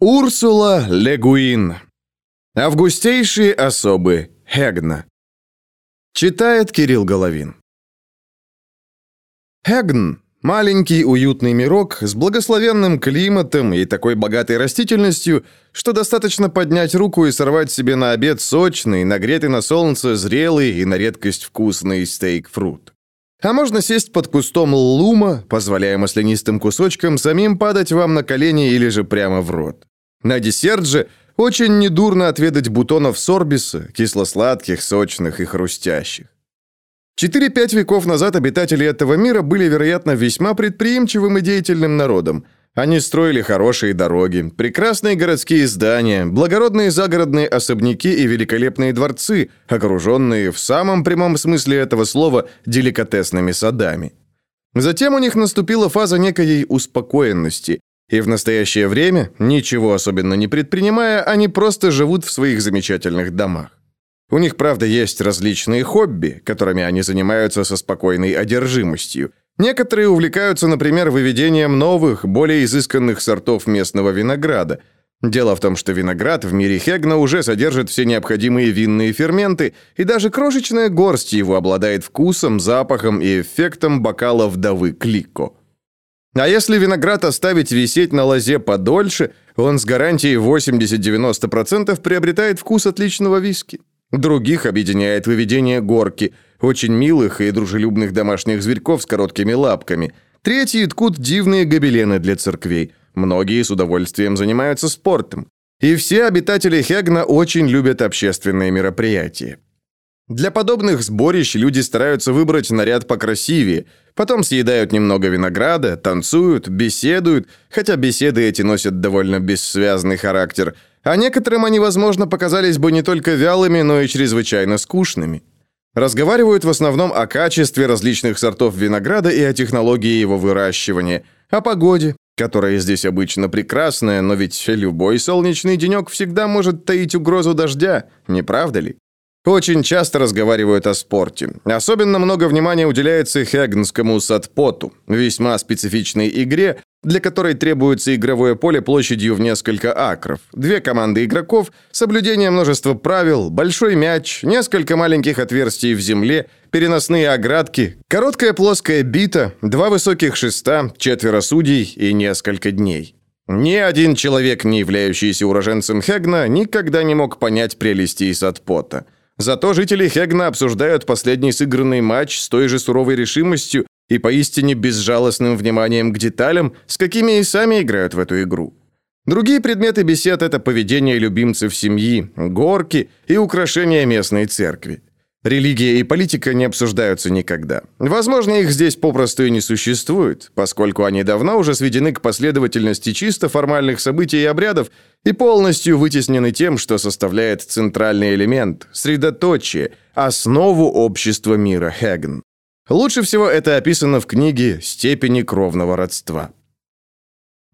Урсула Легуин. Августейшие особы Хегна. Читает Кирилл Головин. Хегн – маленький уютный мирок с благословенным климатом и такой богатой растительностью, что достаточно поднять руку и сорвать себе на обед сочный, нагретый на солнце, зрелый и на редкость вкусный стейк-фрут. А можно сесть под кустом лума, позволяя маслянистым кусочкам самим падать вам на колени или же прямо в рот. На десерт же очень недурно отведать бутонов сорбиса, кисло-сладких, сочных и хрустящих. Четыре-пять веков назад обитатели этого мира были, вероятно, весьма предприимчивым и деятельным народом. Они строили хорошие дороги, прекрасные городские здания, благородные загородные особняки и великолепные дворцы, окруженные в самом прямом смысле этого слова деликатесными садами. Затем у них наступила фаза некой успокоенности, и в настоящее время, ничего особенно не предпринимая, они просто живут в своих замечательных домах. У них, правда, есть различные хобби, которыми они занимаются со спокойной одержимостью. Некоторые увлекаются, например, выведением новых, более изысканных сортов местного винограда. Дело в том, что виноград в мире Хегна уже содержит все необходимые винные ферменты, и даже крошечная горсть его обладает вкусом, запахом и эффектом бокала вдовы Клико. А если виноград оставить висеть на лозе подольше, он с гарантией 80-90% приобретает вкус отличного виски. Других объединяет выведение горки, очень милых и дружелюбных домашних зверьков с короткими лапками. Третьи ткут дивные гобелены для церквей. Многие с удовольствием занимаются спортом. И все обитатели Хегна очень любят общественные мероприятия. Для подобных сборищ люди стараются выбрать наряд покрасивее, потом съедают немного винограда, танцуют, беседуют, хотя беседы эти носят довольно бессвязный характер – а некоторым они, возможно, показались бы не только вялыми, но и чрезвычайно скучными. Разговаривают в основном о качестве различных сортов винограда и о технологии его выращивания, о погоде, которая здесь обычно прекрасная, но ведь любой солнечный денек всегда может таить угрозу дождя, не правда ли? Очень часто разговаривают о спорте. Особенно много внимания уделяется хегнскому садпоту, весьма специфичной игре, для которой требуется игровое поле площадью в несколько акров, две команды игроков, соблюдение множества правил, большой мяч, несколько маленьких отверстий в земле, переносные оградки, короткая плоская бита, два высоких шеста, четверо судей и несколько дней. Ни один человек, не являющийся уроженцем Хегна, никогда не мог понять прелести Садпота. Зато жители Хегна обсуждают последний сыгранный матч с той же суровой решимостью, и поистине безжалостным вниманием к деталям, с какими и сами играют в эту игру. Другие предметы бесед – это поведение любимцев семьи, горки и украшения местной церкви. Религия и политика не обсуждаются никогда. Возможно, их здесь попросту и не существует, поскольку они давно уже сведены к последовательности чисто формальных событий и обрядов и полностью вытеснены тем, что составляет центральный элемент, средоточие, основу общества мира Хэгн. Лучше всего это описано в книге «Степени кровного родства».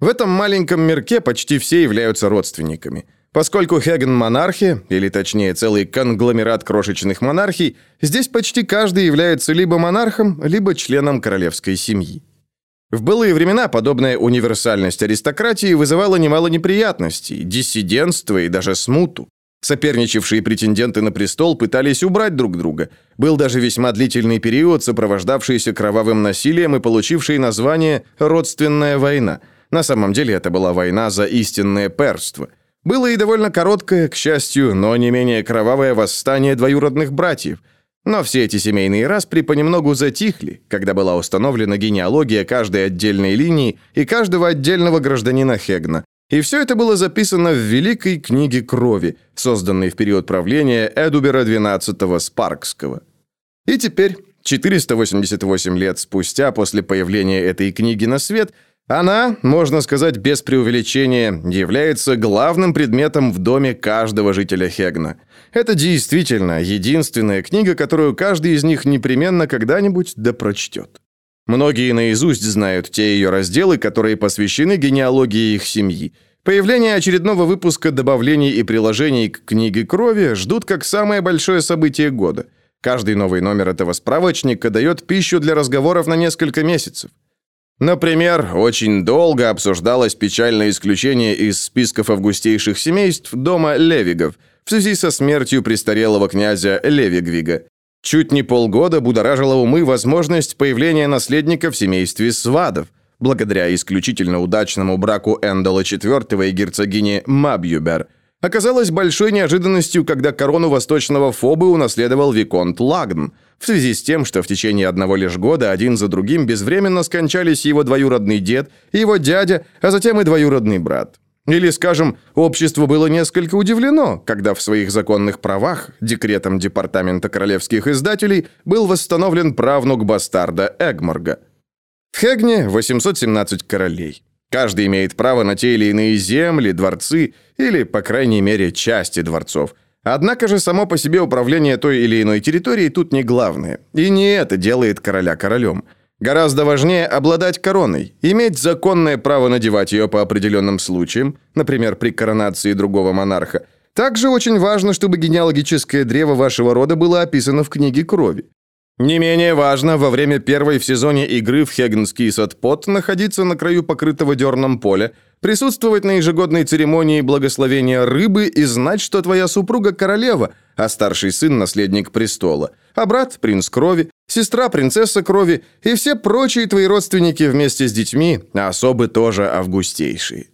В этом маленьком мирке почти все являются родственниками. Поскольку Хеген монархия, или точнее целый конгломерат крошечных монархий, здесь почти каждый является либо монархом, либо членом королевской семьи. В былые времена подобная универсальность аристократии вызывала немало неприятностей, диссидентства и даже смуту. Соперничавшие претенденты на престол пытались убрать друг друга. Был даже весьма длительный период, сопровождавшийся кровавым насилием и получивший название «Родственная война». На самом деле это была война за истинное перство. Было и довольно короткое, к счастью, но не менее кровавое восстание двоюродных братьев. Но все эти семейные распри понемногу затихли, когда была установлена генеалогия каждой отдельной линии и каждого отдельного гражданина Хегна, и все это было записано в Великой книге крови, созданной в период правления Эдубера XII Спаркского. И теперь, 488 лет спустя после появления этой книги на свет, она, можно сказать без преувеличения, является главным предметом в доме каждого жителя Хегна. Это действительно единственная книга, которую каждый из них непременно когда-нибудь допрочтет. Многие наизусть знают те ее разделы, которые посвящены генеалогии их семьи. Появление очередного выпуска добавлений и приложений к книге крови ждут как самое большое событие года. Каждый новый номер этого справочника дает пищу для разговоров на несколько месяцев. Например, очень долго обсуждалось печальное исключение из списков августейших семейств дома Левигов в связи со смертью престарелого князя Левигвига. Чуть не полгода будоражила умы возможность появления наследника в семействе Свадов, благодаря исключительно удачному браку Эндала IV и герцогини Мабьюбер. Оказалось большой неожиданностью, когда корону восточного Фобы унаследовал Виконт Лагн – в связи с тем, что в течение одного лишь года один за другим безвременно скончались его двоюродный дед, его дядя, а затем и двоюродный брат. Или, скажем, общество было несколько удивлено, когда в своих законных правах, декретом Департамента королевских издателей, был восстановлен правнук бастарда Эгморга. В Хегне 817 королей. Каждый имеет право на те или иные земли, дворцы или, по крайней мере, части дворцов – Однако же само по себе управление той или иной территорией тут не главное. И не это делает короля королем. Гораздо важнее обладать короной, иметь законное право надевать ее по определенным случаям, например, при коронации другого монарха. Также очень важно, чтобы генеалогическое древо вашего рода было описано в книге крови. Не менее важно во время первой в сезоне игры в Хегнский садпот находиться на краю покрытого дерном поля, присутствовать на ежегодной церемонии благословения рыбы и знать, что твоя супруга королева, а старший сын наследник престола, а брат принц крови, сестра принцесса крови и все прочие твои родственники вместе с детьми, а особы тоже августейшие.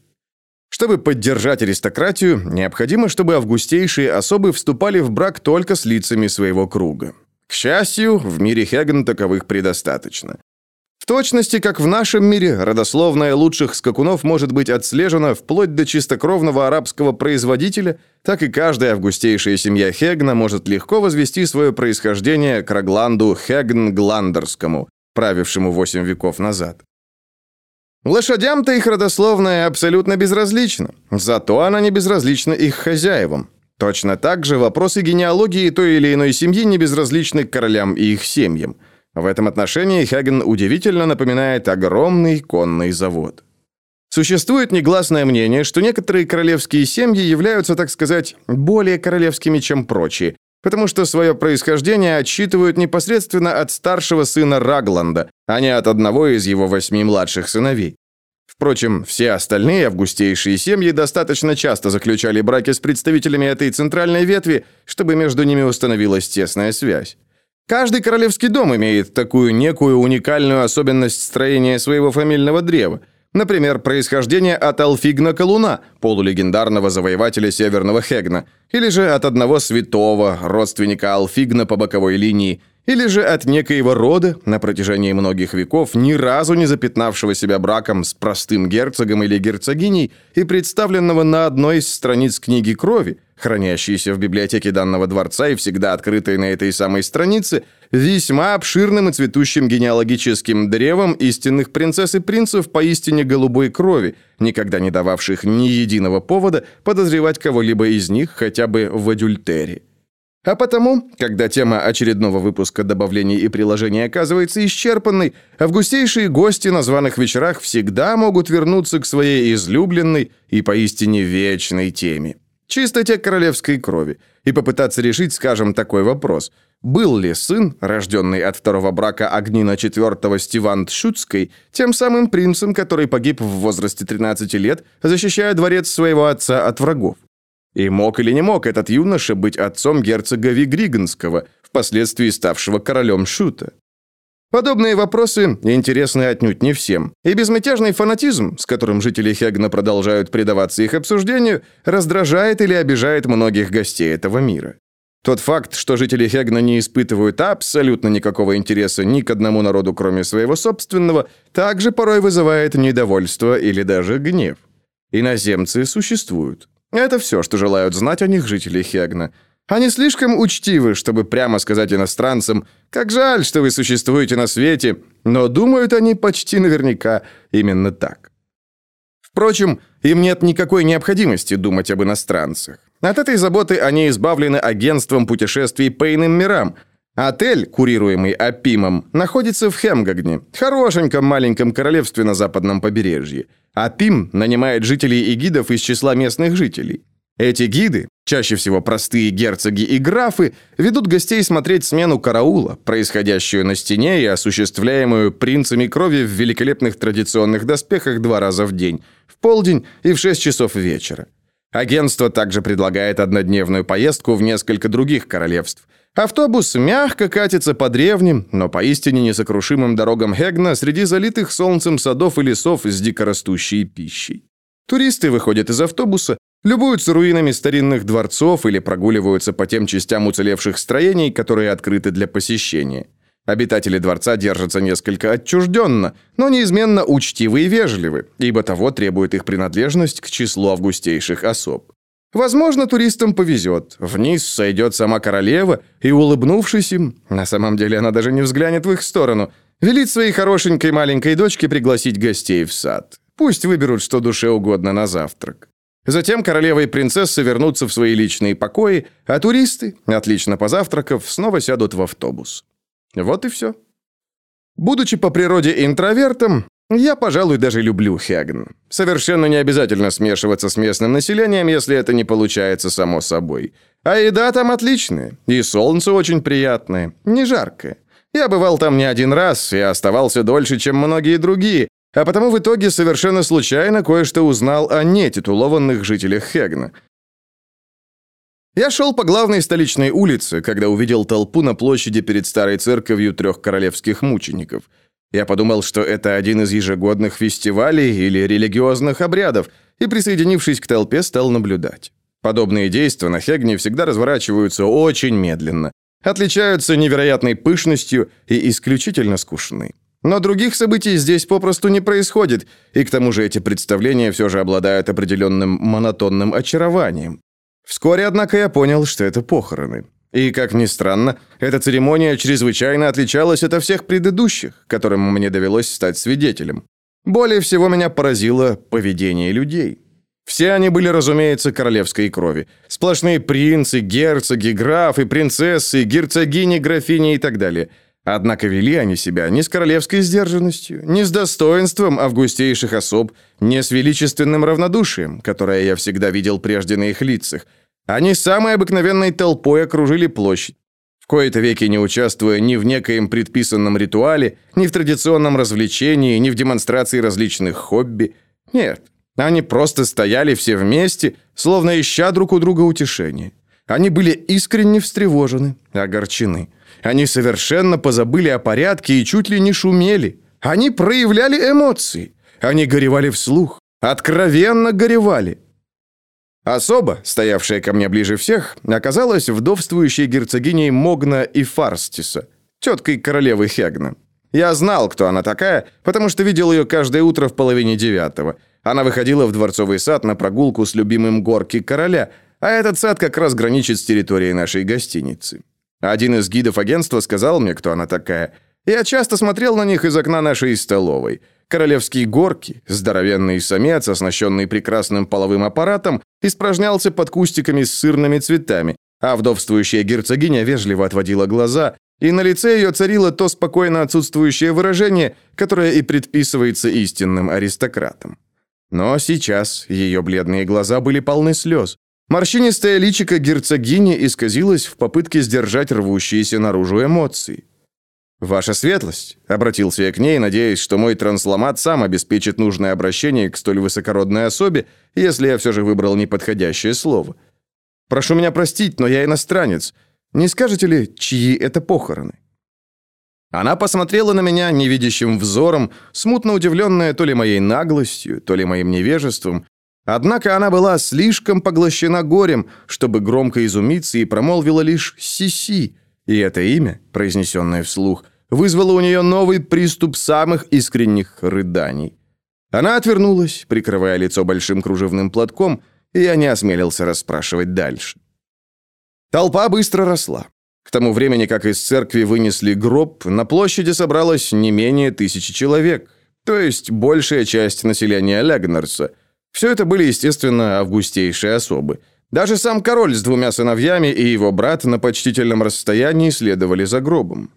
Чтобы поддержать аристократию, необходимо, чтобы августейшие особы вступали в брак только с лицами своего круга. К счастью, в мире Хеген таковых предостаточно. В точности, как в нашем мире, родословная лучших скакунов может быть отслежена вплоть до чистокровного арабского производителя, так и каждая августейшая семья Хегна может легко возвести свое происхождение к Рагланду Хегн-Гландерскому, правившему восемь веков назад. Лошадям-то их родословная абсолютно безразлична, зато она не безразлична их хозяевам. Точно так же вопросы генеалогии той или иной семьи не безразличны королям и их семьям. В этом отношении Хаген удивительно напоминает огромный конный завод. Существует негласное мнение, что некоторые королевские семьи являются, так сказать, более королевскими, чем прочие, потому что свое происхождение отсчитывают непосредственно от старшего сына Рагланда, а не от одного из его восьми младших сыновей. Впрочем, все остальные августейшие семьи достаточно часто заключали браки с представителями этой центральной ветви, чтобы между ними установилась тесная связь. Каждый королевский дом имеет такую некую уникальную особенность строения своего фамильного древа. Например, происхождение от Алфигна Колуна, полулегендарного завоевателя Северного Хегна, или же от одного святого, родственника Алфигна по боковой линии, или же от некоего рода, на протяжении многих веков, ни разу не запятнавшего себя браком с простым герцогом или герцогиней и представленного на одной из страниц книги крови, хранящейся в библиотеке данного дворца и всегда открытой на этой самой странице, весьма обширным и цветущим генеалогическим древом истинных принцесс и принцев поистине голубой крови, никогда не дававших ни единого повода подозревать кого-либо из них хотя бы в адюльтере. А потому, когда тема очередного выпуска добавлений и приложений оказывается исчерпанной, августейшие гости на званых вечерах всегда могут вернуться к своей излюбленной и поистине вечной теме – чистоте королевской крови, и попытаться решить, скажем, такой вопрос. Был ли сын, рожденный от второго брака Агнина IV Стиван Тшутской, тем самым принцем, который погиб в возрасте 13 лет, защищая дворец своего отца от врагов? И мог или не мог этот юноша быть отцом герцога Вигриганского, впоследствии ставшего королем Шута? Подобные вопросы интересны отнюдь не всем, и безмятежный фанатизм, с которым жители Хегна продолжают предаваться их обсуждению, раздражает или обижает многих гостей этого мира. Тот факт, что жители Хегна не испытывают абсолютно никакого интереса ни к одному народу, кроме своего собственного, также порой вызывает недовольство или даже гнев. Иноземцы существуют. Это все, что желают знать о них жители Хегна. Они слишком учтивы, чтобы прямо сказать иностранцам, как жаль, что вы существуете на свете, но думают они почти наверняка именно так. Впрочем, им нет никакой необходимости думать об иностранцах. От этой заботы они избавлены агентством путешествий по иным мирам. Отель, курируемый Апимом, находится в Хемгагне, хорошеньком маленьком королевстве на западном побережье. А ПИМ нанимает жителей и гидов из числа местных жителей. Эти гиды, Чаще всего простые герцоги и графы ведут гостей смотреть смену караула, происходящую на стене и осуществляемую принцами крови в великолепных традиционных доспехах два раза в день, в полдень и в 6 часов вечера. Агентство также предлагает однодневную поездку в несколько других королевств. Автобус мягко катится по древним, но поистине несокрушимым дорогам Хегна среди залитых солнцем садов и лесов с дикорастущей пищей. Туристы выходят из автобуса, любуются руинами старинных дворцов или прогуливаются по тем частям уцелевших строений, которые открыты для посещения. Обитатели дворца держатся несколько отчужденно, но неизменно учтивы и вежливы, ибо того требует их принадлежность к числу августейших особ. Возможно, туристам повезет. Вниз сойдет сама королева, и, улыбнувшись им, на самом деле она даже не взглянет в их сторону, велит своей хорошенькой маленькой дочке пригласить гостей в сад. Пусть выберут, что душе угодно на завтрак. Затем королева и принцесса вернутся в свои личные покои, а туристы, отлично позавтракав, снова сядут в автобус. Вот и все. Будучи по природе интровертом, я, пожалуй, даже люблю Хегн. Совершенно не обязательно смешиваться с местным населением, если это не получается само собой. А еда там отличная, и солнце очень приятное, не жаркое. Я бывал там не один раз и оставался дольше, чем многие другие, а потому в итоге совершенно случайно кое-что узнал о нетитулованных жителях Хегна. Я шел по главной столичной улице, когда увидел толпу на площади перед старой церковью трех королевских мучеников. Я подумал, что это один из ежегодных фестивалей или религиозных обрядов, и, присоединившись к толпе, стал наблюдать. Подобные действия на Хегне всегда разворачиваются очень медленно, отличаются невероятной пышностью и исключительно скучны. Но других событий здесь попросту не происходит, и к тому же эти представления все же обладают определенным монотонным очарованием. Вскоре, однако, я понял, что это похороны. И, как ни странно, эта церемония чрезвычайно отличалась от всех предыдущих, которым мне довелось стать свидетелем. Более всего меня поразило поведение людей. Все они были, разумеется, королевской крови. Сплошные принцы, герцоги, графы, принцессы, герцогини, графини и так далее. Однако вели они себя не с королевской сдержанностью, не с достоинством августейших особ, не с величественным равнодушием, которое я всегда видел прежде на их лицах – они самой обыкновенной толпой окружили площадь. В кои-то веки не участвуя ни в некоем предписанном ритуале, ни в традиционном развлечении, ни в демонстрации различных хобби. Нет, они просто стояли все вместе, словно ища друг у друга утешения. Они были искренне встревожены, огорчены. Они совершенно позабыли о порядке и чуть ли не шумели. Они проявляли эмоции. Они горевали вслух, откровенно горевали. Особа, стоявшая ко мне ближе всех, оказалась вдовствующей герцогиней Могна и Фарстиса, теткой королевы Хегна. Я знал, кто она такая, потому что видел ее каждое утро в половине девятого. Она выходила в дворцовый сад на прогулку с любимым горки короля, а этот сад как раз граничит с территорией нашей гостиницы. Один из гидов агентства сказал мне, кто она такая. Я часто смотрел на них из окна нашей столовой. Королевские горки, здоровенный самец, оснащенный прекрасным половым аппаратом, испражнялся под кустиками с сырными цветами, а вдовствующая герцогиня вежливо отводила глаза, и на лице ее царило то спокойно отсутствующее выражение, которое и предписывается истинным аристократам. Но сейчас ее бледные глаза были полны слез. Морщинистое личико герцогини исказилось в попытке сдержать рвущиеся наружу эмоции. «Ваша светлость», — обратился я к ней, надеясь, что мой трансламат сам обеспечит нужное обращение к столь высокородной особе, если я все же выбрал неподходящее слово. «Прошу меня простить, но я иностранец. Не скажете ли, чьи это похороны?» Она посмотрела на меня невидящим взором, смутно удивленная то ли моей наглостью, то ли моим невежеством. Однако она была слишком поглощена горем, чтобы громко изумиться и промолвила лишь «си-си», и это имя, произнесенное вслух, вызвало у нее новый приступ самых искренних рыданий. Она отвернулась, прикрывая лицо большим кружевным платком, и я не осмелился расспрашивать дальше. Толпа быстро росла. К тому времени, как из церкви вынесли гроб, на площади собралось не менее тысячи человек, то есть большая часть населения Легнерса. Все это были, естественно, августейшие особы. Даже сам король с двумя сыновьями и его брат на почтительном расстоянии следовали за гробом.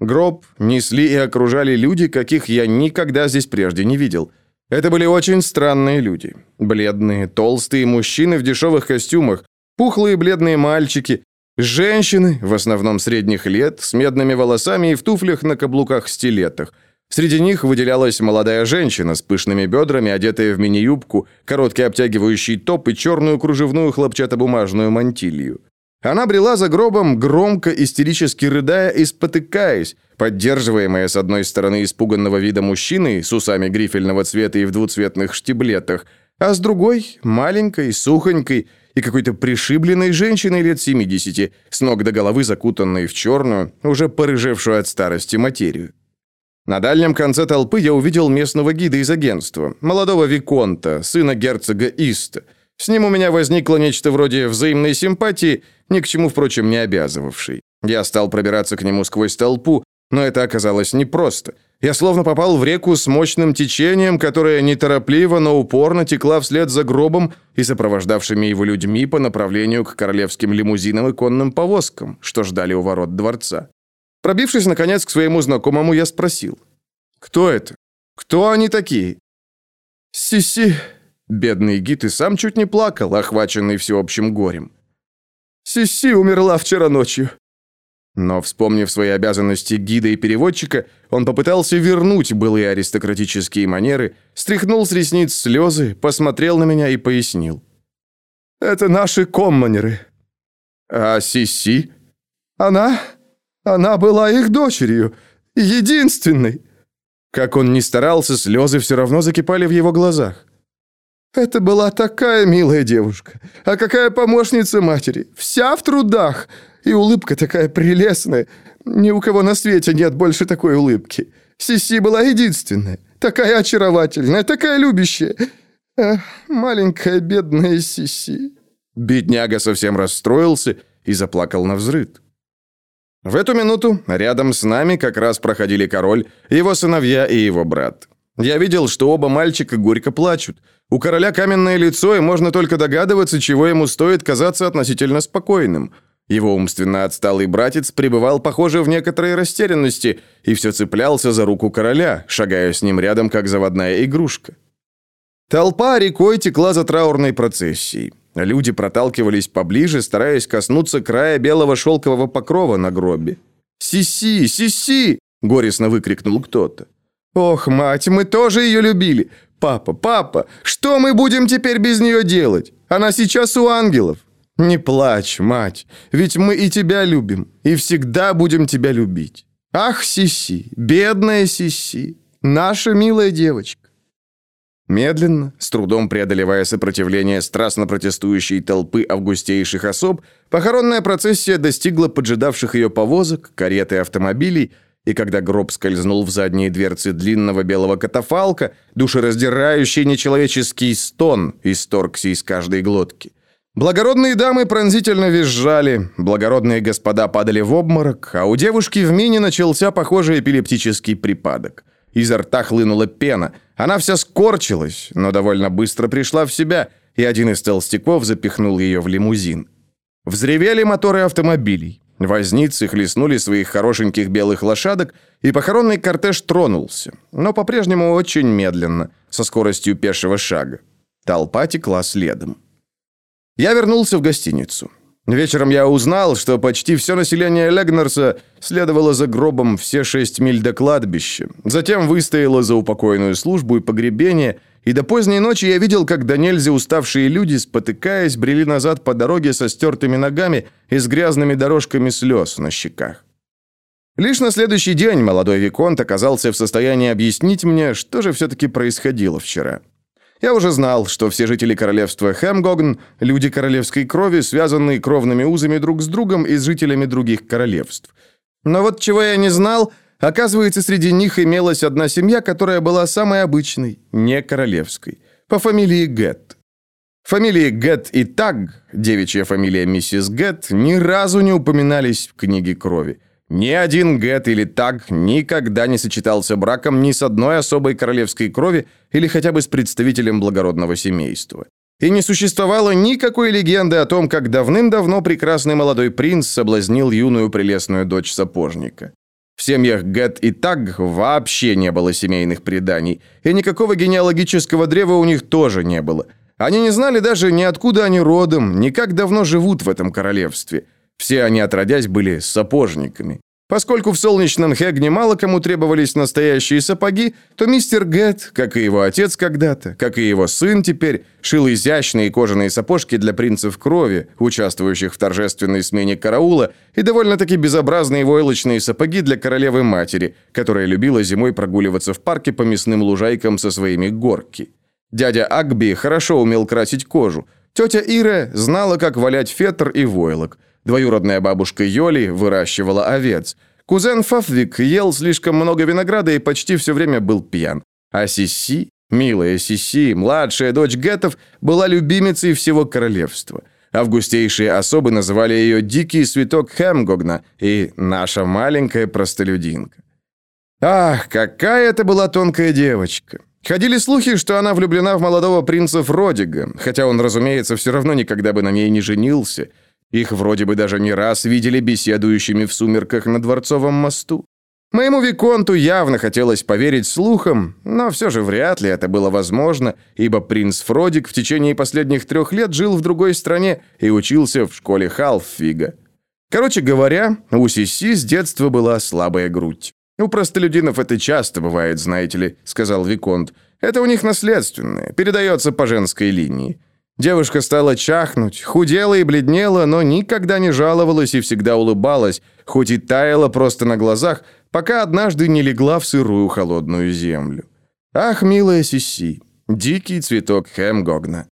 Гроб несли и окружали люди, каких я никогда здесь прежде не видел. Это были очень странные люди. Бледные, толстые мужчины в дешевых костюмах, Пухлые бледные мальчики, женщины, в основном средних лет, с медными волосами и в туфлях на каблуках-стилетах. Среди них выделялась молодая женщина с пышными бедрами, одетая в мини-юбку, короткий обтягивающий топ и черную кружевную хлопчатобумажную мантилью. Она брела за гробом, громко, истерически рыдая и спотыкаясь, поддерживаемая с одной стороны испуганного вида мужчины с усами грифельного цвета и в двуцветных штиблетах, а с другой – маленькой, сухонькой и какой-то пришибленной женщиной лет 70, с ног до головы закутанной в черную, уже порыжевшую от старости материю. На дальнем конце толпы я увидел местного гида из агентства, молодого Виконта, сына герцога Иста. С ним у меня возникло нечто вроде взаимной симпатии, ни к чему, впрочем, не обязывавшей. Я стал пробираться к нему сквозь толпу, но это оказалось непросто. Я словно попал в реку с мощным течением, которая неторопливо, но упорно текла вслед за гробом и сопровождавшими его людьми по направлению к королевским лимузинам и конным повозкам, что ждали у ворот дворца. Пробившись, наконец, к своему знакомому, я спросил. «Кто это? Кто они такие?» «Сиси...» Бедный гид и сам чуть не плакал, охваченный всеобщим горем. «Сиси умерла вчера ночью». Но, вспомнив свои обязанности гида и переводчика, он попытался вернуть былые аристократические манеры, стряхнул с ресниц слезы, посмотрел на меня и пояснил. «Это наши комманеры». «А Сиси?» «Она...» Она была их дочерью, единственной. Как он ни старался, слезы все равно закипали в его глазах. Это была такая милая девушка. А какая помощница матери. Вся в трудах. И улыбка такая прелестная. Ни у кого на свете нет больше такой улыбки. Сиси была единственная. Такая очаровательная, такая любящая. Эх, маленькая бедная Сиси. Бедняга совсем расстроился и заплакал на взрыд. В эту минуту рядом с нами как раз проходили король, его сыновья и его брат. Я видел, что оба мальчика горько плачут. У короля каменное лицо, и можно только догадываться, чего ему стоит казаться относительно спокойным. Его умственно отсталый братец пребывал, похоже, в некоторой растерянности и все цеплялся за руку короля, шагая с ним рядом, как заводная игрушка. Толпа рекой текла за траурной процессией. Люди проталкивались поближе, стараясь коснуться края белого шелкового покрова на гробе. «Сиси! Сиси!» – горестно выкрикнул кто-то. «Ох, мать, мы тоже ее любили! Папа, папа, что мы будем теперь без нее делать? Она сейчас у ангелов!» «Не плачь, мать, ведь мы и тебя любим, и всегда будем тебя любить. Ах, Сиси, бедная Сиси, наша милая девочка!» Медленно, с трудом преодолевая сопротивление страстно протестующей толпы августейших особ, похоронная процессия достигла поджидавших ее повозок, карет и автомобилей, и когда гроб скользнул в задние дверцы длинного белого катафалка, душераздирающий нечеловеческий стон исторгся из каждой глотки. Благородные дамы пронзительно визжали, благородные господа падали в обморок, а у девушки в мине начался похожий эпилептический припадок. Изо рта хлынула пена. Она вся скорчилась, но довольно быстро пришла в себя, и один из толстяков запихнул ее в лимузин. Взревели моторы автомобилей. Возницы хлестнули своих хорошеньких белых лошадок, и похоронный кортеж тронулся, но по-прежнему очень медленно, со скоростью пешего шага. Толпа текла следом. Я вернулся в гостиницу. Вечером я узнал, что почти все население Легнерса следовало за гробом все шесть миль до кладбища, затем выстояло за упокойную службу и погребение, и до поздней ночи я видел, как до нельзя уставшие люди, спотыкаясь, брели назад по дороге со стертыми ногами и с грязными дорожками слез на щеках. Лишь на следующий день молодой Виконт оказался в состоянии объяснить мне, что же все-таки происходило вчера. Я уже знал, что все жители королевства Хэмгогн – люди королевской крови, связанные кровными узами друг с другом и с жителями других королевств. Но вот чего я не знал, оказывается, среди них имелась одна семья, которая была самой обычной, не королевской, по фамилии Гетт. Фамилии Гетт и Таг, девичья фамилия миссис Гетт, ни разу не упоминались в книге крови. Ни один Гэт или Таг никогда не сочетался браком ни с одной особой королевской крови или хотя бы с представителем благородного семейства. И не существовало никакой легенды о том, как давным-давно прекрасный молодой принц соблазнил юную прелестную дочь сапожника. В семьях Гэт и Таг вообще не было семейных преданий, и никакого генеалогического древа у них тоже не было. Они не знали даже ни откуда они родом, ни как давно живут в этом королевстве. Все они, отродясь, были сапожниками. Поскольку в солнечном Хегне мало кому требовались настоящие сапоги, то мистер Гэт, как и его отец когда-то, как и его сын теперь, шил изящные кожаные сапожки для принцев крови, участвующих в торжественной смене караула, и довольно-таки безобразные войлочные сапоги для королевы-матери, которая любила зимой прогуливаться в парке по мясным лужайкам со своими горки. Дядя Агби хорошо умел красить кожу. Тетя Ира знала, как валять фетр и войлок – Двоюродная бабушка Йоли выращивала овец. Кузен Фафвик ел слишком много винограда и почти все время был пьян. А Сиси, милая Сиси, младшая дочь Гетов, была любимицей всего королевства. Августейшие особы называли ее «Дикий цветок Хемгогна» и «Наша маленькая простолюдинка». Ах, какая это была тонкая девочка. Ходили слухи, что она влюблена в молодого принца Фродига, хотя он, разумеется, все равно никогда бы на ней не женился – их вроде бы даже не раз видели беседующими в сумерках на Дворцовом мосту. Моему Виконту явно хотелось поверить слухам, но все же вряд ли это было возможно, ибо принц Фродик в течение последних трех лет жил в другой стране и учился в школе Халфига. Короче говоря, у Сиси с детства была слабая грудь. «У простолюдинов это часто бывает, знаете ли», — сказал Виконт. «Это у них наследственное, передается по женской линии. Девушка стала чахнуть, худела и бледнела, но никогда не жаловалась и всегда улыбалась, хоть и таяла просто на глазах, пока однажды не легла в сырую холодную землю. Ах, милая Сиси, дикий цветок Хемгогна.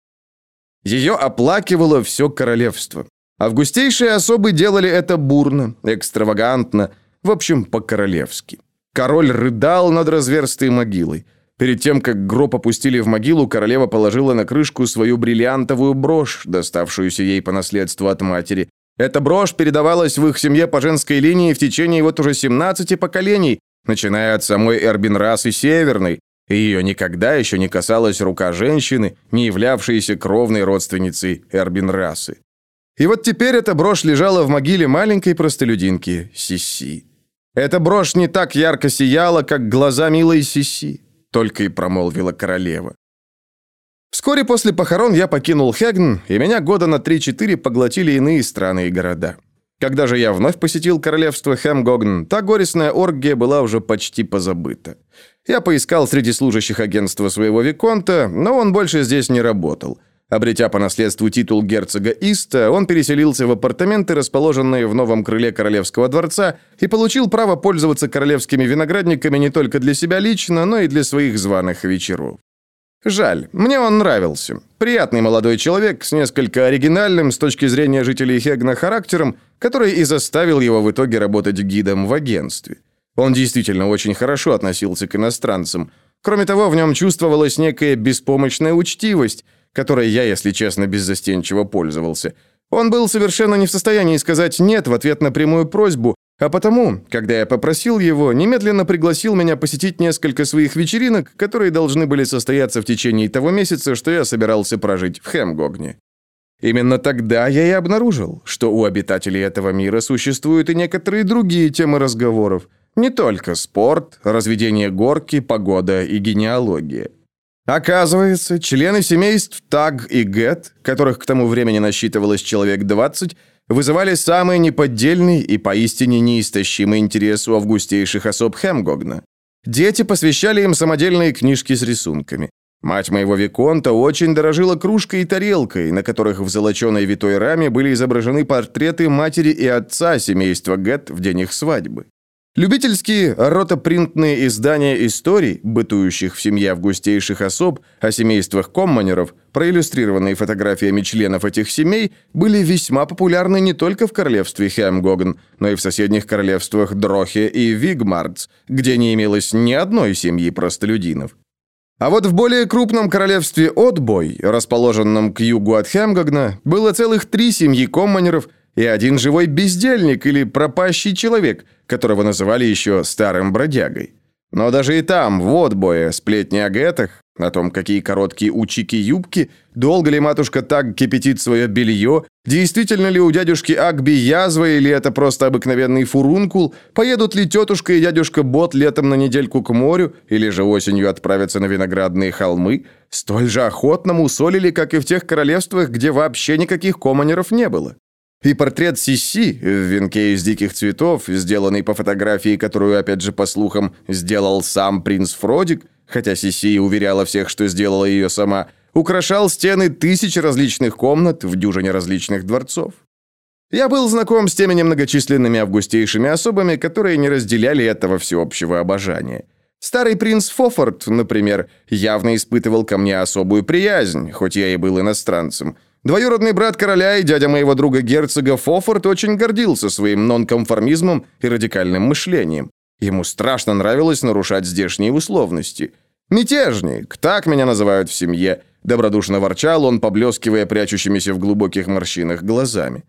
Ее оплакивало все королевство. Августейшие особы делали это бурно, экстравагантно, в общем, по-королевски. Король рыдал над разверстой могилой. Перед тем, как гроб опустили в могилу, королева положила на крышку свою бриллиантовую брошь, доставшуюся ей по наследству от матери. Эта брошь передавалась в их семье по женской линии в течение вот уже 17 поколений, начиная от самой Эрбинрасы Северной, и ее никогда еще не касалась рука женщины, не являвшейся кровной родственницей Эрбинрасы. И вот теперь эта брошь лежала в могиле маленькой простолюдинки Сиси. Эта брошь не так ярко сияла, как глаза милой Сиси только и промолвила королева. Вскоре после похорон я покинул Хегн, и меня года на 3-4 поглотили иные страны и города. Когда же я вновь посетил королевство Хемгогн, та горестная оргия была уже почти позабыта. Я поискал среди служащих агентства своего Виконта, но он больше здесь не работал. Обретя по наследству титул герцога Иста, он переселился в апартаменты, расположенные в новом крыле королевского дворца, и получил право пользоваться королевскими виноградниками не только для себя лично, но и для своих званых вечеров. Жаль, мне он нравился. Приятный молодой человек с несколько оригинальным с точки зрения жителей Хегна характером, который и заставил его в итоге работать гидом в агентстве. Он действительно очень хорошо относился к иностранцам. Кроме того, в нем чувствовалась некая беспомощная учтивость, которой я, если честно, беззастенчиво пользовался. Он был совершенно не в состоянии сказать «нет» в ответ на прямую просьбу, а потому, когда я попросил его, немедленно пригласил меня посетить несколько своих вечеринок, которые должны были состояться в течение того месяца, что я собирался прожить в Хемгогне. Именно тогда я и обнаружил, что у обитателей этого мира существуют и некоторые другие темы разговоров, не только спорт, разведение горки, погода и генеалогия. Оказывается, члены семейств Таг и Гет, которых к тому времени насчитывалось человек 20, вызывали самый неподдельный и поистине неистощимый интерес у августейших особ Хемгогна. Дети посвящали им самодельные книжки с рисунками. Мать моего Виконта очень дорожила кружкой и тарелкой, на которых в золоченой витой раме были изображены портреты матери и отца семейства Гет в день их свадьбы. Любительские ротопринтные издания историй, бытующих в семье августейших особ, о семействах коммонеров, проиллюстрированные фотографиями членов этих семей, были весьма популярны не только в королевстве Хемгогн, но и в соседних королевствах Дрохе и Вигмардс, где не имелось ни одной семьи простолюдинов. А вот в более крупном королевстве Отбой, расположенном к югу от Хемгогна, было целых три семьи коммонеров и один живой бездельник или пропащий человек, которого называли еще старым бродягой. Но даже и там, в отбое, сплетни о гетах, о том, какие короткие у Чики юбки, долго ли матушка так кипятит свое белье, действительно ли у дядюшки Агби язва или это просто обыкновенный фурункул, поедут ли тетушка и дядюшка Бот летом на недельку к морю или же осенью отправятся на виноградные холмы, столь же охотно мусолили, как и в тех королевствах, где вообще никаких коммонеров не было. И портрет Сиси в венке из диких цветов, сделанный по фотографии, которую, опять же, по слухам, сделал сам принц Фродик, хотя Сиси уверяла всех, что сделала ее сама, украшал стены тысяч различных комнат в дюжине различных дворцов. Я был знаком с теми немногочисленными августейшими особами, которые не разделяли этого всеобщего обожания. Старый принц Фофорд, например, явно испытывал ко мне особую приязнь, хоть я и был иностранцем. Двоюродный брат короля и дядя моего друга герцога Фофорд очень гордился своим нонконформизмом и радикальным мышлением. Ему страшно нравилось нарушать здешние условности. «Мятежник, так меня называют в семье», — добродушно ворчал он, поблескивая прячущимися в глубоких морщинах глазами.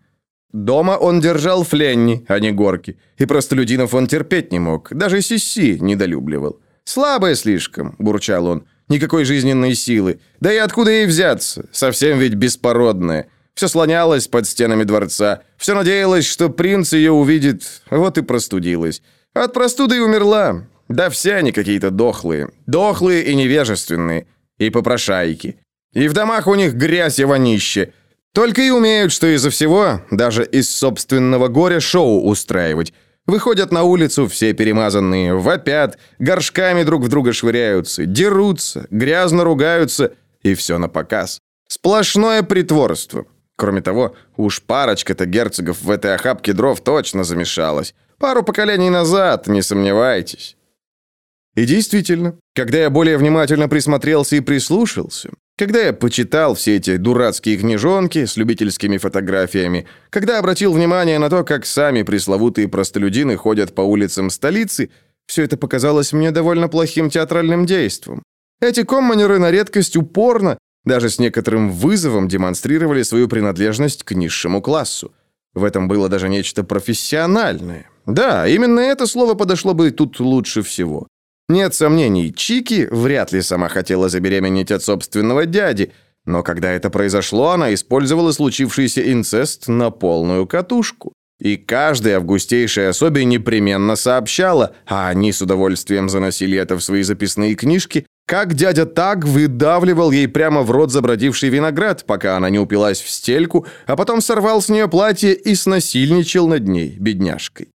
Дома он держал фленни, а не горки, и простолюдинов он терпеть не мог, даже Сиси недолюбливал. «Слабая слишком», — бурчал он, — «никакой жизненной силы. Да и откуда ей взяться? Совсем ведь беспородная. Все слонялось под стенами дворца, все надеялось, что принц ее увидит, вот и простудилась. От простуды и умерла. Да все они какие-то дохлые. Дохлые и невежественные. И попрошайки. И в домах у них грязь и вонище. Только и умеют, что из-за всего, даже из собственного горя, шоу устраивать. Выходят на улицу, все перемазанные, вопят, горшками друг в друга швыряются, дерутся, грязно ругаются, и все на показ. Сплошное притворство. Кроме того, уж парочка-то герцогов в этой охапке дров точно замешалась. Пару поколений назад, не сомневайтесь. И действительно, когда я более внимательно присмотрелся и прислушался, когда я почитал все эти дурацкие книжонки с любительскими фотографиями, когда обратил внимание на то, как сами пресловутые простолюдины ходят по улицам столицы, все это показалось мне довольно плохим театральным действом. Эти коммунеры на редкость упорно, даже с некоторым вызовом демонстрировали свою принадлежность к низшему классу. В этом было даже нечто профессиональное. Да, именно это слово подошло бы тут лучше всего. Нет сомнений, Чики вряд ли сама хотела забеременеть от собственного дяди, но когда это произошло, она использовала случившийся инцест на полную катушку. И каждая августейшая особе непременно сообщала, а они с удовольствием заносили это в свои записные книжки, как дядя так выдавливал ей прямо в рот забродивший виноград, пока она не упилась в стельку, а потом сорвал с нее платье и снасильничал над ней, бедняжкой.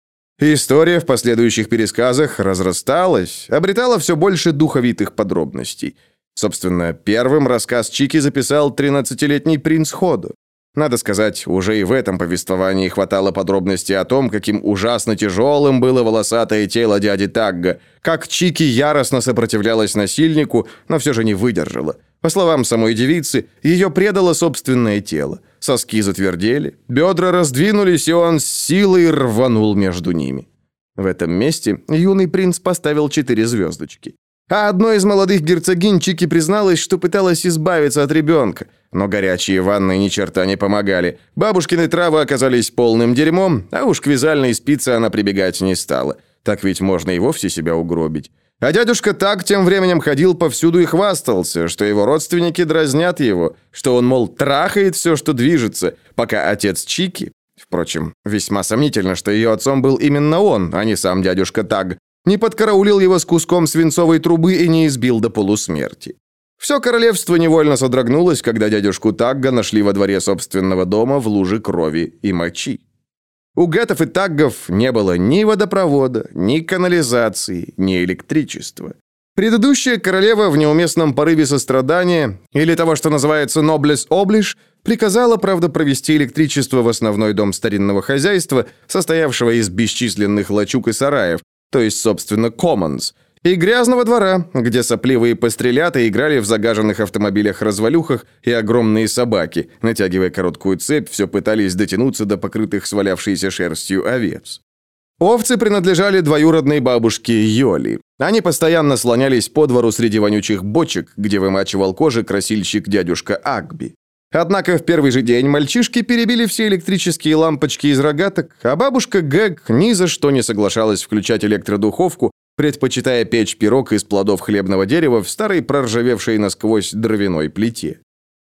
История в последующих пересказах разрасталась, обретала все больше духовитых подробностей. Собственно, первым рассказ Чики записал 13-летний принц Ходу. Надо сказать, уже и в этом повествовании хватало подробностей о том, каким ужасно тяжелым было волосатое тело дяди Тагга, как Чики яростно сопротивлялась насильнику, но все же не выдержала. По словам самой девицы, ее предало собственное тело. Соски затвердели, бедра раздвинулись, и он с силой рванул между ними. В этом месте юный принц поставил четыре звездочки. А одной из молодых герцогинь Чики призналась, что пыталась избавиться от ребенка. Но горячие ванны ни черта не помогали. Бабушкины травы оказались полным дерьмом, а уж к вязальной спице она прибегать не стала. Так ведь можно и вовсе себя угробить. А дядюшка так тем временем ходил повсюду и хвастался, что его родственники дразнят его, что он, мол, трахает все, что движется, пока отец Чики... Впрочем, весьма сомнительно, что ее отцом был именно он, а не сам дядюшка Таг, не подкараулил его с куском свинцовой трубы и не избил до полусмерти. Все королевство невольно содрогнулось, когда дядюшку Тагга нашли во дворе собственного дома в луже крови и мочи. У гетов и таггов не было ни водопровода, ни канализации, ни электричества. Предыдущая королева в неуместном порыве сострадания, или того, что называется «noblesse oblige», приказала, правда, провести электричество в основной дом старинного хозяйства, состоявшего из бесчисленных лачуг и сараев, то есть, собственно, Commons, и грязного двора, где сопливые пострелята играли в загаженных автомобилях-развалюхах и огромные собаки, натягивая короткую цепь, все пытались дотянуться до покрытых свалявшейся шерстью овец. Овцы принадлежали двоюродной бабушке Йоли. Они постоянно слонялись по двору среди вонючих бочек, где вымачивал кожи красильщик дядюшка Агби. Однако в первый же день мальчишки перебили все электрические лампочки из рогаток, а бабушка Гэг ни за что не соглашалась включать электродуховку, предпочитая печь пирог из плодов хлебного дерева в старой проржавевшей насквозь дровяной плите.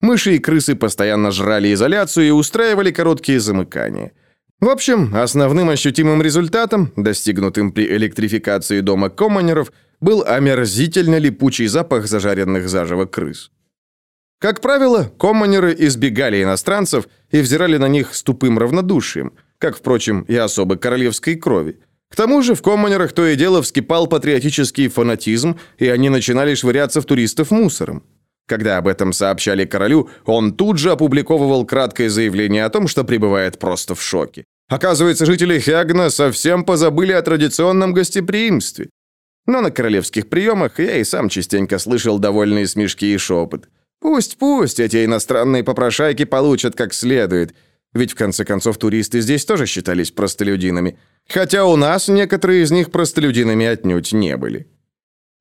Мыши и крысы постоянно жрали изоляцию и устраивали короткие замыкания. В общем, основным ощутимым результатом, достигнутым при электрификации дома коммонеров, был омерзительно липучий запах зажаренных заживо крыс. Как правило, коммонеры избегали иностранцев и взирали на них с тупым равнодушием, как, впрочем, и особо королевской крови. К тому же в коммонерах то и дело вскипал патриотический фанатизм, и они начинали швыряться в туристов мусором. Когда об этом сообщали королю, он тут же опубликовывал краткое заявление о том, что пребывает просто в шоке. Оказывается, жители Хягна совсем позабыли о традиционном гостеприимстве. Но на королевских приемах я и сам частенько слышал довольные смешки и шепот. Пусть, пусть эти иностранные попрошайки получат как следует. Ведь в конце концов туристы здесь тоже считались простолюдинами. Хотя у нас некоторые из них простолюдинами отнюдь не были.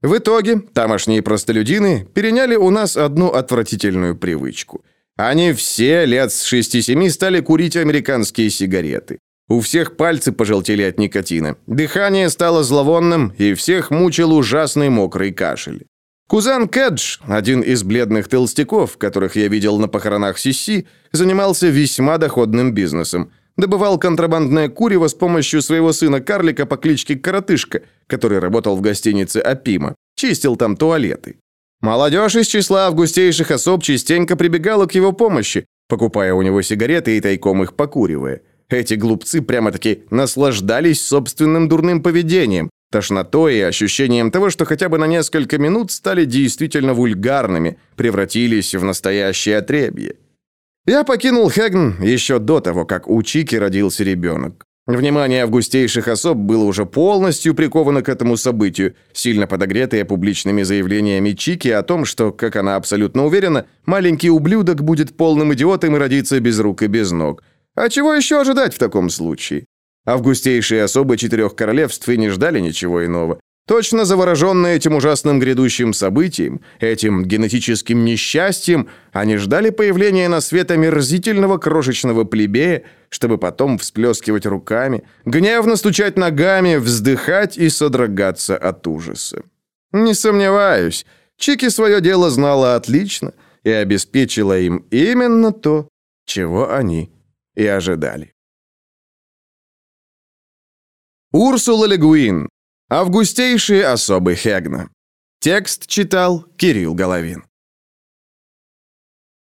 В итоге тамошние простолюдины переняли у нас одну отвратительную привычку. Они все лет с 6-7 стали курить американские сигареты. У всех пальцы пожелтели от никотина. Дыхание стало зловонным, и всех мучил ужасный мокрый кашель. Кузен Кэдж, один из бледных толстяков, которых я видел на похоронах Сиси, занимался весьма доходным бизнесом. Добывал контрабандное курево с помощью своего сына-карлика по кличке Коротышка, который работал в гостинице «Апима». Чистил там туалеты. Молодежь из числа августейших особ частенько прибегала к его помощи, покупая у него сигареты и тайком их покуривая. Эти глупцы прямо-таки наслаждались собственным дурным поведением, тошнотой и ощущением того, что хотя бы на несколько минут стали действительно вульгарными, превратились в настоящее отребье. Я покинул Хэгн еще до того, как у Чики родился ребенок. Внимание августейших особ было уже полностью приковано к этому событию, сильно подогретое публичными заявлениями Чики о том, что, как она абсолютно уверена, маленький ублюдок будет полным идиотом и родится без рук и без ног. А чего еще ожидать в таком случае? Августейшие особы четырех королевств и не ждали ничего иного. Точно завороженные этим ужасным грядущим событием, этим генетическим несчастьем, они ждали появления на свет омерзительного крошечного плебея, чтобы потом всплескивать руками, гневно стучать ногами, вздыхать и содрогаться от ужаса. Не сомневаюсь, Чики свое дело знала отлично и обеспечила им именно то, чего они и ожидали. Урсула Легуин. Августейшие особы Хегна. Текст читал Кирилл Головин.